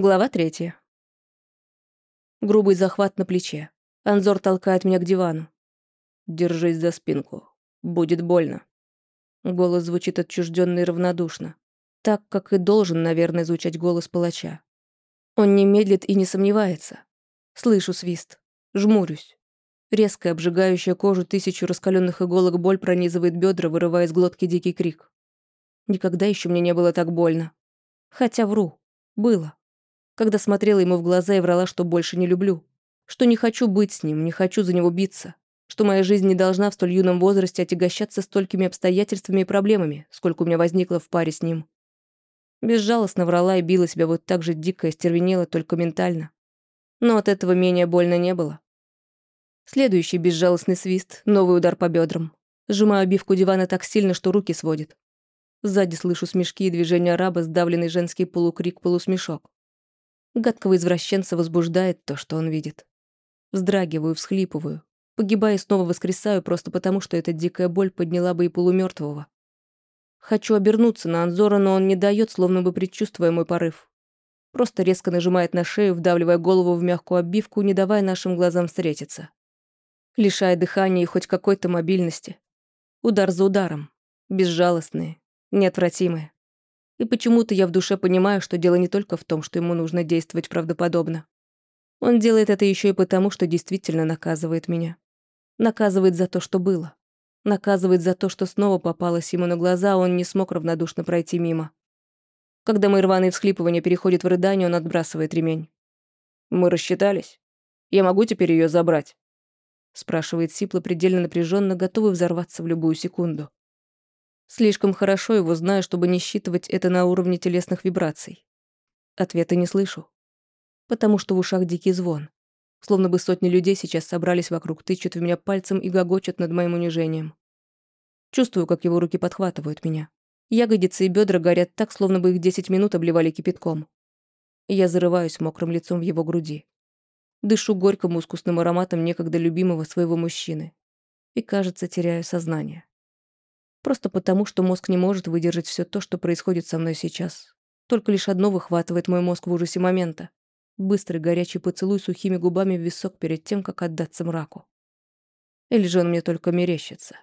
Глава третья. Грубый захват на плече. Анзор толкает меня к дивану. «Держись за спинку. Будет больно». Голос звучит отчужденно и равнодушно. Так, как и должен, наверное, звучать голос палача. Он не медлит и не сомневается. Слышу свист. Жмурюсь. Резкая, обжигающая кожу тысячу раскаленных иголок боль пронизывает бедра, вырывая из глотки дикий крик. Никогда еще мне не было так больно. Хотя вру. Было когда смотрела ему в глаза и врала, что больше не люблю, что не хочу быть с ним, не хочу за него биться, что моя жизнь не должна в столь юном возрасте отягощаться столькими обстоятельствами и проблемами, сколько у меня возникло в паре с ним. Безжалостно врала и била себя вот так же дико и стервенела, только ментально. Но от этого менее больно не было. Следующий безжалостный свист, новый удар по бедрам. Сжимаю обивку дивана так сильно, что руки сводит. Сзади слышу смешки и движения араба, сдавленный женский полукрик-полусмешок. Гадкого извращенца возбуждает то, что он видит. Вздрагиваю, всхлипываю. Погибая снова воскресаю просто потому, что эта дикая боль подняла бы и полумертвого. Хочу обернуться на Анзора, но он не дает, словно бы предчувствуя мой порыв. Просто резко нажимает на шею, вдавливая голову в мягкую обивку, не давая нашим глазам встретиться. Лишая дыхания и хоть какой-то мобильности. Удар за ударом. Безжалостные, неотвратимые. И почему-то я в душе понимаю, что дело не только в том, что ему нужно действовать правдоподобно. Он делает это еще и потому, что действительно наказывает меня. Наказывает за то, что было. Наказывает за то, что снова попалось ему на глаза, а он не смог равнодушно пройти мимо. Когда мои рваные всхлипывания переходят в рыдание, он отбрасывает ремень. «Мы рассчитались? Я могу теперь ее забрать?» спрашивает Сипла предельно напряженно, готовый взорваться в любую секунду. Слишком хорошо его знаю, чтобы не считывать это на уровне телесных вибраций. Ответа не слышу. Потому что в ушах дикий звон. Словно бы сотни людей сейчас собрались вокруг, тычут в меня пальцем и гогочат над моим унижением. Чувствую, как его руки подхватывают меня. Ягодицы и бедра горят так, словно бы их десять минут обливали кипятком. Я зарываюсь мокрым лицом в его груди. Дышу горьким ускусным ароматом некогда любимого своего мужчины. И, кажется, теряю сознание. Просто потому, что мозг не может выдержать все то, что происходит со мной сейчас. Только лишь одно выхватывает мой мозг в ужасе момента. Быстрый горячий поцелуй сухими губами в висок перед тем, как отдаться мраку. Или же он мне только мерещится.